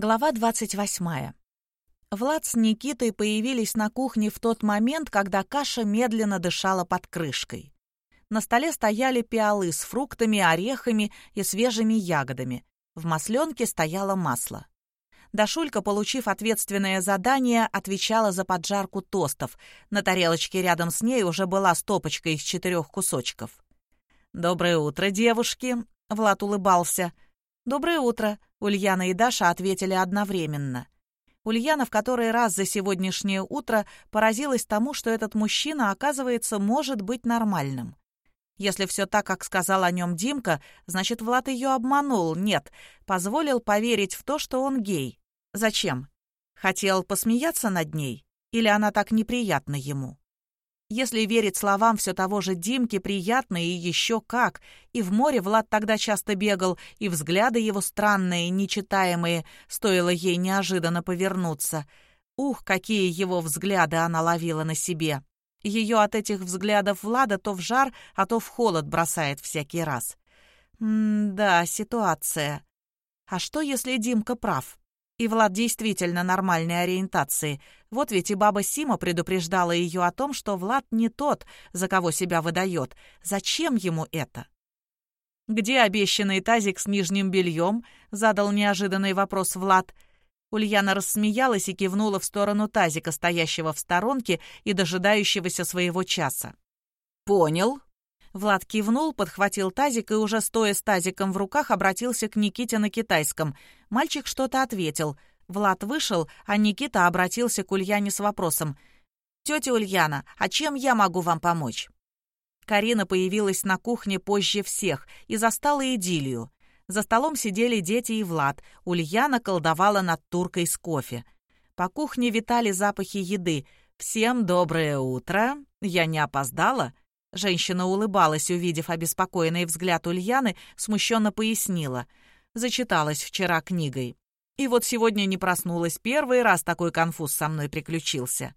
Глава 28. Влад с Никитой появились на кухне в тот момент, когда каша медленно дышала под крышкой. На столе стояли пиалы с фруктами, орехами и свежими ягодами. В масленке стояло масло. Дашулька, получив ответственное задание, отвечала за поджарку тостов. На тарелочке рядом с ней уже была стопочка из четырех кусочков. «Доброе утро, девушки!» — Влад улыбался — «Доброе утро», — Ульяна и Даша ответили одновременно. Ульяна в который раз за сегодняшнее утро поразилась тому, что этот мужчина, оказывается, может быть нормальным. Если все так, как сказал о нем Димка, значит, Влад ее обманул. Нет, позволил поверить в то, что он гей. Зачем? Хотел посмеяться над ней? Или она так неприятна ему? Если верить словам все того же Димки, приятно и еще как. И в море Влад тогда часто бегал, и взгляды его странные, нечитаемые, стоило ей неожиданно повернуться. Ух, какие его взгляды она ловила на себе. Ее от этих взглядов Влада то в жар, а то в холод бросает всякий раз. М-да, ситуация. А что, если Димка прав? И Влад действительно нормальной ориентации. Вот ведь и баба Сима предупреждала ее о том, что Влад не тот, за кого себя выдает. Зачем ему это? «Где обещанный тазик с нижним бельем?» — задал неожиданный вопрос Влад. Ульяна рассмеялась и кивнула в сторону тазика, стоящего в сторонке и дожидающегося своего часа. «Понял», Влад кивнул, подхватил тазик и уже стоя с тазиком в руках обратился к Никите на китайском. Мальчик что-то ответил. Влад вышел, а Никита обратился к Ульяне с вопросом. «Тетя Ульяна, а чем я могу вам помочь?» Карина появилась на кухне позже всех и застала идиллию. За столом сидели дети и Влад. Ульяна колдовала над туркой с кофе. По кухне витали запахи еды. «Всем доброе утро! Я не опоздала?» Женщина улыбалась, увидев обеспокоенный взгляд Ульяны, смущенно пояснила. Зачиталась вчера книгой. И вот сегодня не проснулась. Первый раз такой конфуз со мной приключился.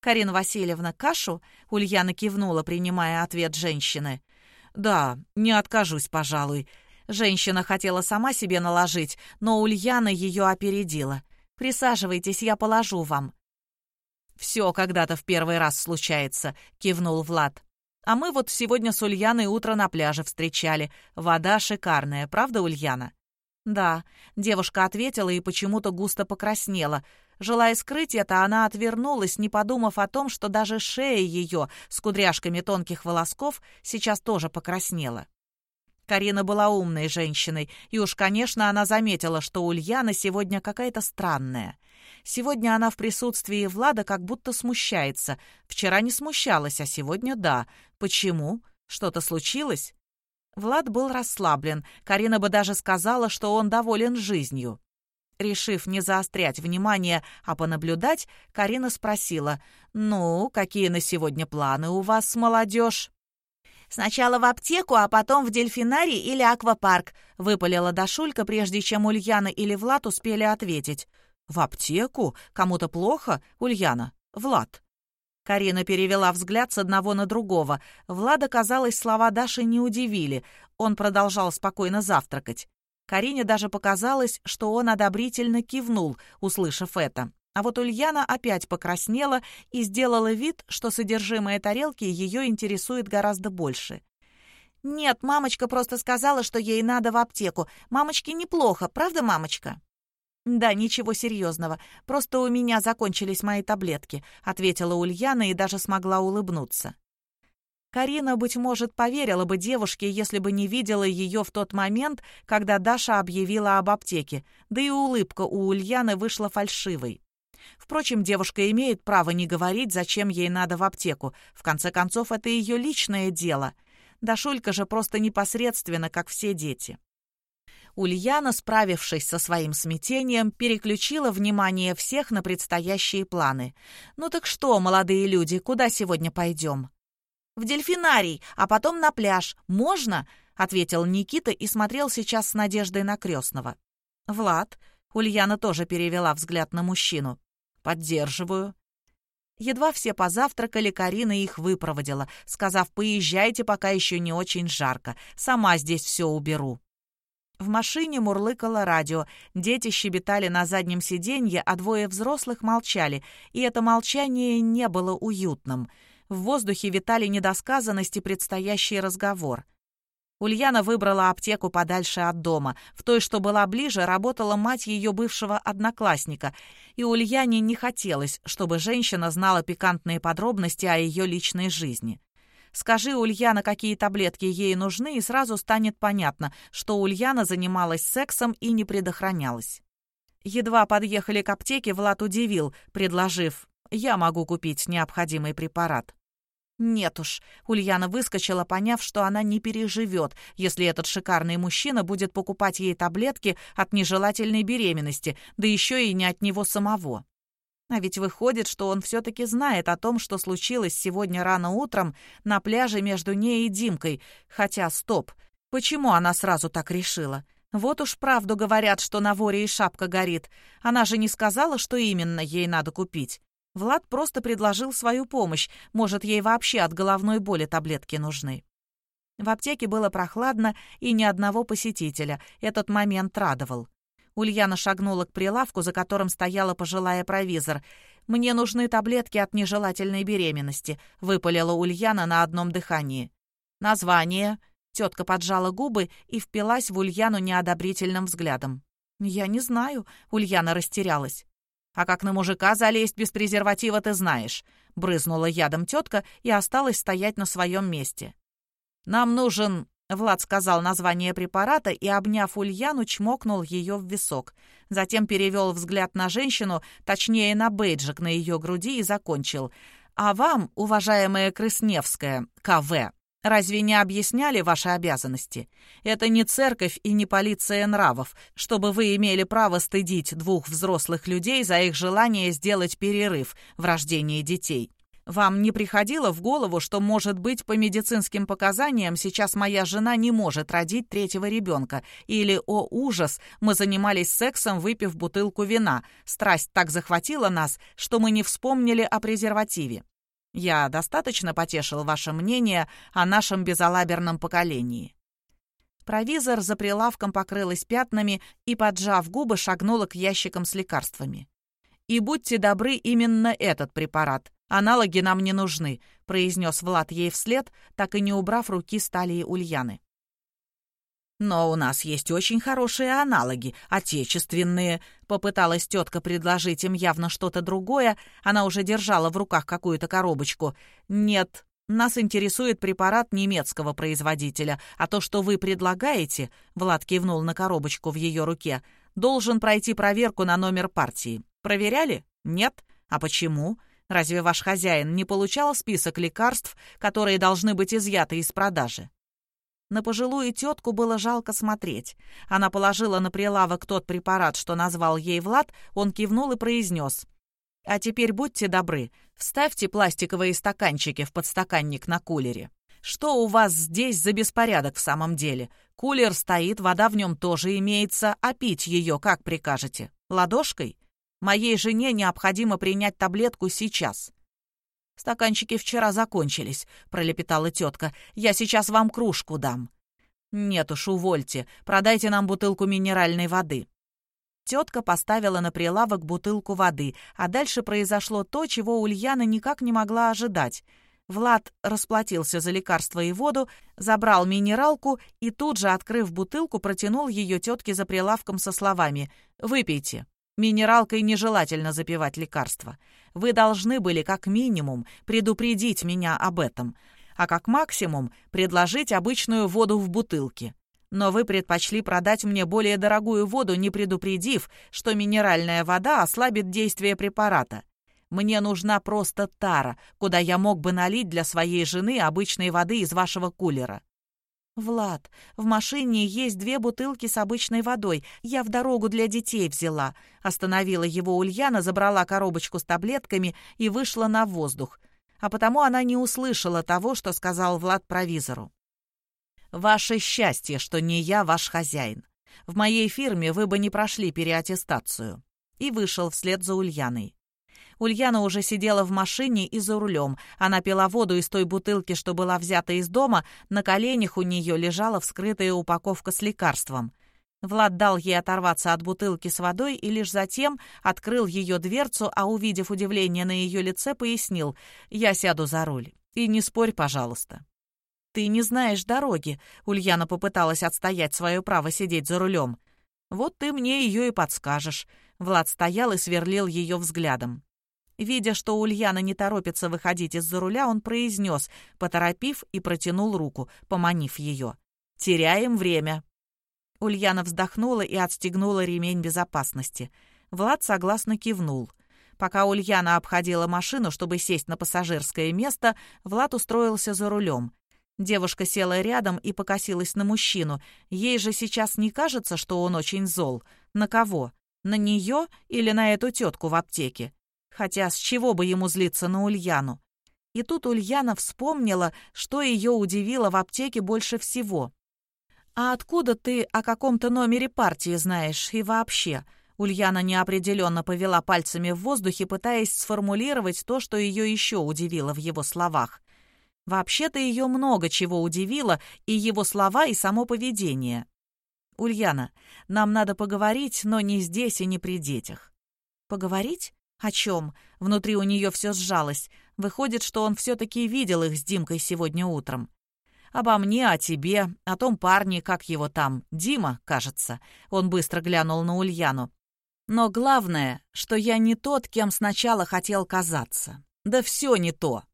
«Карина Васильевна, кашу?» — Ульяна кивнула, принимая ответ женщины. «Да, не откажусь, пожалуй». Женщина хотела сама себе наложить, но Ульяна ее опередила. «Присаживайтесь, я положу вам». «Все когда-то в первый раз случается», — кивнул Влад. А мы вот сегодня с Ульяной утро на пляже встречали. Вода шикарная, правда, Ульяна?» «Да», — девушка ответила и почему-то густо покраснела. Желая скрыть это, она отвернулась, не подумав о том, что даже шея ее с кудряшками тонких волосков сейчас тоже покраснела. Карина была умной женщиной, и уж, конечно, она заметила, что Ульяна сегодня какая-то странная. Сегодня она в присутствии Влада как будто смущается. Вчера не смущалась, а сегодня да. Почему? Что-то случилось? Влад был расслаблен. Карина бы даже сказала, что он доволен жизнью. Решив не заострять внимание, а понаблюдать, Карина спросила, «Ну, какие на сегодня планы у вас, молодежь?» «Сначала в аптеку, а потом в дельфинарий или аквапарк», — выпалила Дашулька, прежде чем Ульяна или Влад успели ответить. «В аптеку? Кому-то плохо? Ульяна? Влад?» Карина перевела взгляд с одного на другого. Влада, казалось, слова Даши не удивили. Он продолжал спокойно завтракать. Карине даже показалось, что он одобрительно кивнул, услышав это. А вот Ульяна опять покраснела и сделала вид, что содержимое тарелки ее интересует гораздо больше. «Нет, мамочка просто сказала, что ей надо в аптеку. Мамочке неплохо, правда, мамочка?» «Да, ничего серьезного. Просто у меня закончились мои таблетки», — ответила Ульяна и даже смогла улыбнуться. Карина, быть может, поверила бы девушке, если бы не видела ее в тот момент, когда Даша объявила об аптеке, да и улыбка у Ульяны вышла фальшивой. Впрочем, девушка имеет право не говорить, зачем ей надо в аптеку. В конце концов, это ее личное дело. Дашулька же просто непосредственно, как все дети. Ульяна, справившись со своим смятением, переключила внимание всех на предстоящие планы. «Ну так что, молодые люди, куда сегодня пойдем?» «В дельфинарий, а потом на пляж. Можно?» — ответил Никита и смотрел сейчас с надеждой на крестного. «Влад?» — Ульяна тоже перевела взгляд на мужчину. «Поддерживаю». Едва все позавтракали, Карина их выпроводила, сказав, «Поезжайте, пока еще не очень жарко. Сама здесь все уберу». В машине мурлыкало радио, дети щебетали на заднем сиденье, а двое взрослых молчали, и это молчание не было уютным. В воздухе витали недосказанности предстоящий разговор. Ульяна выбрала аптеку подальше от дома. В той, что была ближе, работала мать ее бывшего одноклассника, и Ульяне не хотелось, чтобы женщина знала пикантные подробности о ее личной жизни. Скажи Ульяна, какие таблетки ей нужны, и сразу станет понятно, что Ульяна занималась сексом и не предохранялась. Едва подъехали к аптеке, Влад удивил, предложив «Я могу купить необходимый препарат». Нет уж, Ульяна выскочила, поняв, что она не переживет, если этот шикарный мужчина будет покупать ей таблетки от нежелательной беременности, да еще и не от него самого. А ведь выходит, что он все-таки знает о том, что случилось сегодня рано утром на пляже между ней и Димкой. Хотя, стоп, почему она сразу так решила? Вот уж правду говорят, что на воре и шапка горит. Она же не сказала, что именно ей надо купить. Влад просто предложил свою помощь. Может, ей вообще от головной боли таблетки нужны. В аптеке было прохладно и ни одного посетителя. Этот момент радовал. Ульяна шагнула к прилавку, за которым стояла пожилая провизор. «Мне нужны таблетки от нежелательной беременности», — выпалила Ульяна на одном дыхании. «Название?» Тетка поджала губы и впилась в Ульяну неодобрительным взглядом. «Я не знаю», — Ульяна растерялась. «А как на мужика залезть без презерватива ты знаешь», — брызнула ядом тетка и осталась стоять на своем месте. «Нам нужен Влад сказал название препарата и, обняв Ульяну, чмокнул ее в висок. Затем перевел взгляд на женщину, точнее на бейджик на ее груди и закончил. «А вам, уважаемая Крысневская, КВ, разве не объясняли ваши обязанности? Это не церковь и не полиция нравов, чтобы вы имели право стыдить двух взрослых людей за их желание сделать перерыв в рождении детей. Вам не приходило в голову, что, может быть, по медицинским показаниям сейчас моя жена не может родить третьего ребенка? Или, о ужас, мы занимались сексом, выпив бутылку вина. Страсть так захватила нас, что мы не вспомнили о презервативе. Я достаточно потешил ваше мнение о нашем безалаберном поколении. Провизор за прилавком покрылась пятнами и, поджав губы, шагнула к ящикам с лекарствами. «И будьте добры, именно этот препарат. «Аналоги нам не нужны», — произнес Влад ей вслед, так и не убрав руки с талии Ульяны. «Но у нас есть очень хорошие аналоги, отечественные», — попыталась тетка предложить им явно что-то другое, она уже держала в руках какую-то коробочку. «Нет, нас интересует препарат немецкого производителя, а то, что вы предлагаете», — Влад кивнул на коробочку в ее руке, — «должен пройти проверку на номер партии. Проверяли? Нет? А почему?» Разве ваш хозяин не получал список лекарств, которые должны быть изъяты из продажи? На пожилую тетку было жалко смотреть. Она положила на прилавок тот препарат, что назвал ей Влад, он кивнул и произнес. «А теперь будьте добры, вставьте пластиковые стаканчики в подстаканник на кулере. Что у вас здесь за беспорядок в самом деле? Кулер стоит, вода в нем тоже имеется, а пить ее как прикажете? Ладошкой? Моей жене необходимо принять таблетку сейчас». «Стаканчики вчера закончились», — пролепетала тетка. «Я сейчас вам кружку дам». «Нет уж, увольте. Продайте нам бутылку минеральной воды». Тетка поставила на прилавок бутылку воды, а дальше произошло то, чего Ульяна никак не могла ожидать. Влад расплатился за лекарство и воду, забрал минералку и тут же, открыв бутылку, протянул ее тетке за прилавком со словами «Выпейте». Минералкой нежелательно запивать лекарства. Вы должны были как минимум предупредить меня об этом, а как максимум предложить обычную воду в бутылке. Но вы предпочли продать мне более дорогую воду, не предупредив, что минеральная вода ослабит действие препарата. Мне нужна просто тара, куда я мог бы налить для своей жены обычной воды из вашего кулера. «Влад, в машине есть две бутылки с обычной водой. Я в дорогу для детей взяла». Остановила его Ульяна, забрала коробочку с таблетками и вышла на воздух. А потому она не услышала того, что сказал Влад провизору. «Ваше счастье, что не я ваш хозяин. В моей фирме вы бы не прошли переаттестацию». И вышел вслед за Ульяной. Ульяна уже сидела в машине и за рулем. Она пила воду из той бутылки, что была взята из дома. На коленях у нее лежала вскрытая упаковка с лекарством. Влад дал ей оторваться от бутылки с водой и лишь затем открыл ее дверцу, а, увидев удивление на ее лице, пояснил «Я сяду за руль. И не спорь, пожалуйста». «Ты не знаешь дороги», — Ульяна попыталась отстоять свое право сидеть за рулем. «Вот ты мне ее и подскажешь». Влад стоял и сверлил ее взглядом. Видя, что Ульяна не торопится выходить из-за руля, он произнес, поторопив и протянул руку, поманив ее. «Теряем время». Ульяна вздохнула и отстегнула ремень безопасности. Влад согласно кивнул. Пока Ульяна обходила машину, чтобы сесть на пассажирское место, Влад устроился за рулем. Девушка села рядом и покосилась на мужчину. Ей же сейчас не кажется, что он очень зол. На кого? На нее или на эту тетку в аптеке? Хотя с чего бы ему злиться на Ульяну? И тут Ульяна вспомнила, что ее удивило в аптеке больше всего. «А откуда ты о каком-то номере партии знаешь и вообще?» Ульяна неопределенно повела пальцами в воздухе, пытаясь сформулировать то, что ее еще удивило в его словах. Вообще-то ее много чего удивило, и его слова, и само поведение. «Ульяна, нам надо поговорить, но не здесь и не при детях». «Поговорить? О чем?» Внутри у нее все сжалось. Выходит, что он все-таки видел их с Димкой сегодня утром. Обо мне, о тебе, о том парне, как его там, Дима, кажется. Он быстро глянул на Ульяну. Но главное, что я не тот, кем сначала хотел казаться. Да все не то.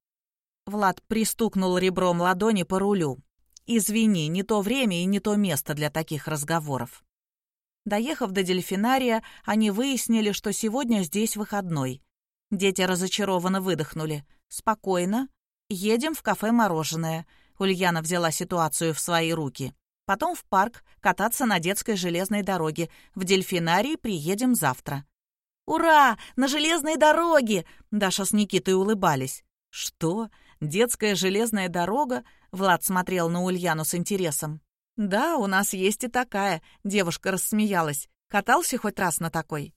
Влад пристукнул ребром ладони по рулю. «Извини, не то время и не то место для таких разговоров». Доехав до дельфинария, они выяснили, что сегодня здесь выходной. Дети разочарованно выдохнули. «Спокойно. Едем в кафе «Мороженое». Ульяна взяла ситуацию в свои руки. Потом в парк, кататься на детской железной дороге. В дельфинарий приедем завтра. «Ура! На железной дороге!» Даша с Никитой улыбались. «Что? Детская железная дорога?» Влад смотрел на Ульяну с интересом. «Да, у нас есть и такая», — девушка рассмеялась. «Катался хоть раз на такой?»